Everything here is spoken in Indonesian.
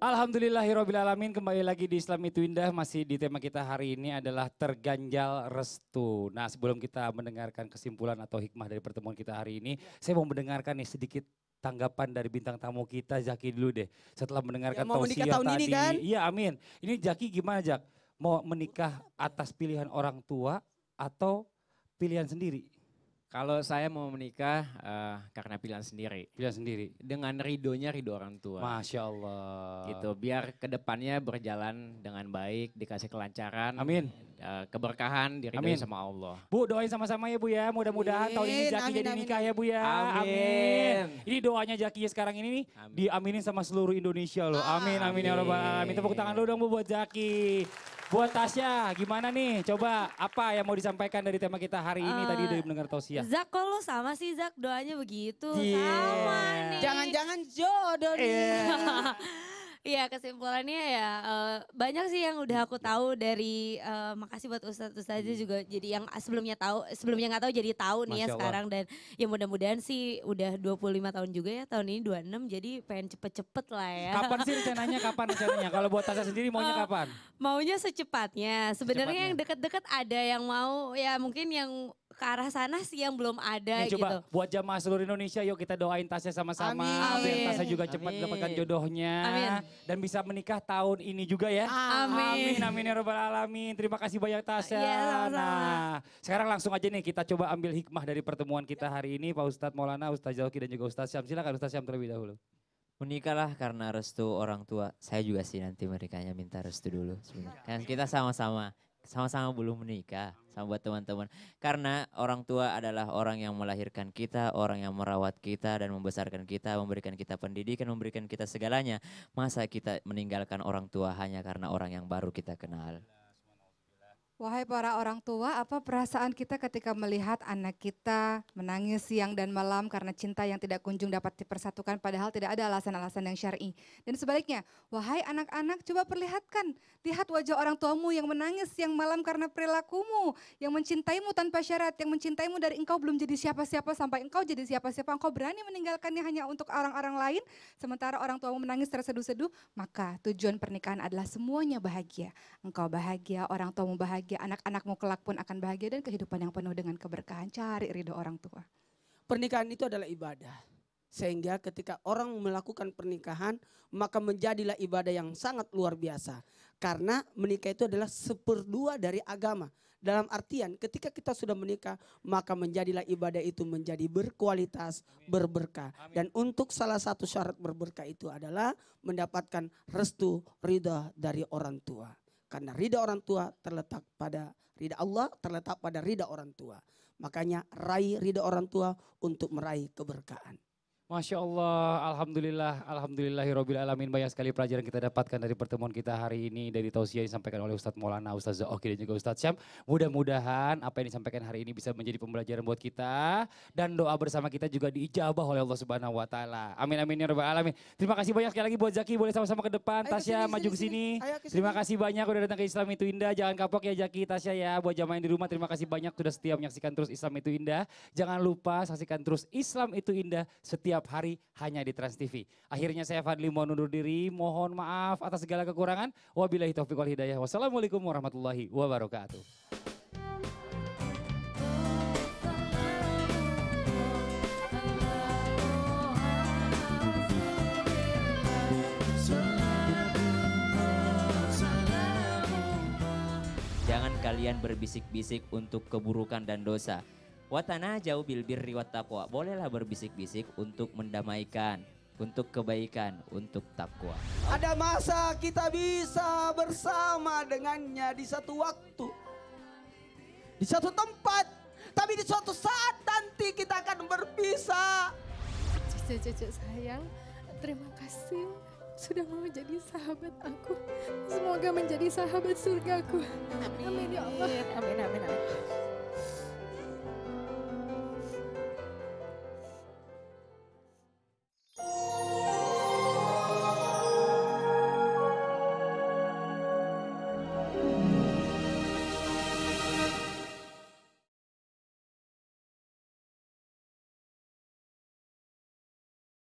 Alhamdulillahirrahmanirrahim kembali lagi di Islam itu Indah masih di tema kita hari ini adalah terganjal restu. Nah sebelum kita mendengarkan kesimpulan atau hikmah dari pertemuan kita hari ini, saya mau mendengarkan nih sedikit tanggapan dari bintang tamu kita Zaki dulu deh. Setelah mendengarkan Ya, mau menikah tausiah tahun tadi. ini kan? Iya amin. Ini Zaki gimana Jak? Mau menikah atas pilihan orang tua atau pilihan sendiri? Kalau saya mau menikah eh, karena pilihan sendiri. Pilihan sendiri. Dengan ridonya ridho orang tua. Masya Allah. Gitu, biar ke depannya berjalan dengan baik, dikasih kelancaran. Amin. eh, keberkahan, diridhoi Amin. sama Allah. Bu doain sama-sama ya Bu ya. Mudah-mudahan tahun ini Amin, Jaki amin, jadi amin, nikah ya Bu ya. Amin. Ini doanya Jaki sekarang ini nih Amin. diaminin sama seluruh Indonesia loh. Amin amin ya Rabbal alamin. Tepuk tangan dulu dong Bu buat Jaki. Buat Tasya gimana nih? Coba apa yang mau disampaikan dari tema kita hari ini Eh, tadi dari mendengar tausiah. Zak kok lo sama sih Zak doanya begitu Yeah. sama nih. Jangan-jangan jodoh nih. Iya. Iya kesimpulannya ya eh, banyak sih yang udah aku tahu dari eh, makasih buat Ustadz Ustazah juga jadi yang sebelumnya tahu sebelumnya nggak tahu jadi tahu nih Masya ya Allah. sekarang dan ya mudah-mudahan sih udah 25 tahun juga ya tahun ini 26 jadi pengen cepet-cepet lah ya. Kapan sih rencananya? Kapan rencananya? Kalau buat Tasya sendiri maunya Eh, kapan? Maunya secepatnya. Sebenarnya yang deket-deket ada yang mau ya mungkin yang ke arah sana sih yang belum ada Nih gitu. coba buat jamaah seluruh Indonesia yuk kita doain Tasya sama-sama. Amin. Biar Amin. Tasya juga cepat mendapatkan jodohnya. Amin. Dan bisa menikah tahun ini juga ya. Amin, Amin. amin ya robbal alamin. Terima kasih banyak Tasya. Sama-sama. Nah, sekarang langsung aja nih kita coba ambil hikmah dari pertemuan kita hari ini. Pak Ustadz Maulana, Ustadz Zauki dan juga Ustadz Syam. Silakan Ustadz Syam terlebih dahulu. Menikahlah karena restu orang tua. Saya juga sih nanti menikahnya minta restu dulu sebenarnya. Kan kita sama-sama sama-sama belum menikah sama buat teman-teman. Karena orang tua adalah orang yang melahirkan kita, orang yang merawat kita dan membesarkan kita, memberikan kita pendidikan, memberikan kita segalanya. Masa kita meninggalkan orang tua hanya karena orang yang baru kita kenal? Wahai para orang tua, apa perasaan kita ketika melihat anak kita menangis siang dan malam karena cinta yang tidak kunjung dapat dipersatukan padahal tidak ada alasan-alasan yang syar'i. Dan sebaliknya, wahai anak-anak coba perlihatkan, lihat wajah orang tuamu yang menangis siang malam karena perilakumu, yang mencintaimu tanpa syarat, yang mencintaimu dari engkau belum jadi siapa-siapa sampai engkau jadi siapa-siapa, engkau berani meninggalkannya hanya untuk orang-orang lain, sementara orang tuamu menangis terseduh-seduh, maka tujuan pernikahan adalah semuanya bahagia. Engkau bahagia, orang tuamu bahagia, anak-anakmu kelak pun akan bahagia dan kehidupan yang penuh dengan keberkahan. Cari ridho orang tua. Pernikahan itu adalah ibadah. Sehingga ketika orang melakukan pernikahan, maka menjadilah ibadah yang sangat luar biasa. Karena menikah itu adalah seperdua dari agama. Dalam artian ketika kita sudah menikah, maka menjadilah ibadah itu menjadi berkualitas, berberkah. Dan untuk salah satu syarat berberkah itu adalah mendapatkan restu, ridha dari orang tua. Karena ridha orang tua terletak pada ridha Allah, terletak pada ridha orang tua. Makanya raih ridha orang tua untuk meraih keberkahan. Masya Allah, Alhamdulillah, Alhamdulillahirobbil alamin. Banyak sekali pelajaran kita dapatkan dari pertemuan kita hari ini dari tausiah yang disampaikan oleh Ustadz Maulana, Ustadz Zaoki dan juga Ustadz Syam. Mudah-mudahan apa yang disampaikan hari ini bisa menjadi pembelajaran buat kita dan doa bersama kita juga diijabah oleh Allah Subhanahu wa taala. Amin amin ya rabbal alamin. Terima kasih banyak sekali lagi buat Zaki, boleh sama-sama ke depan. Ayo Tasya sini, maju ke sini. Terima kasih banyak udah datang ke Islam itu indah. Jangan kapok ya Zaki, Tasya ya. Buat jamaah yang di rumah terima kasih banyak sudah setia menyaksikan terus Islam itu indah. Jangan lupa saksikan terus Islam itu indah setiap hari hanya di Trans TV. Akhirnya saya Fadli mau undur diri. Mohon maaf atas segala kekurangan. Wabillahi taufiq wal hidayah. Wassalamualaikum warahmatullahi wabarakatuh. Jangan kalian berbisik-bisik untuk keburukan dan dosa. Watana jauh bil birri wat taqwa. Bolehlah berbisik-bisik untuk mendamaikan, untuk kebaikan, untuk takwa. Ada masa kita bisa bersama dengannya di satu waktu. Di satu tempat. Tapi di suatu saat nanti kita akan berpisah. Cucu-cucu sayang, terima kasih sudah mau jadi sahabat aku. Semoga menjadi sahabat surgaku. Amin ya Allah. Amin amin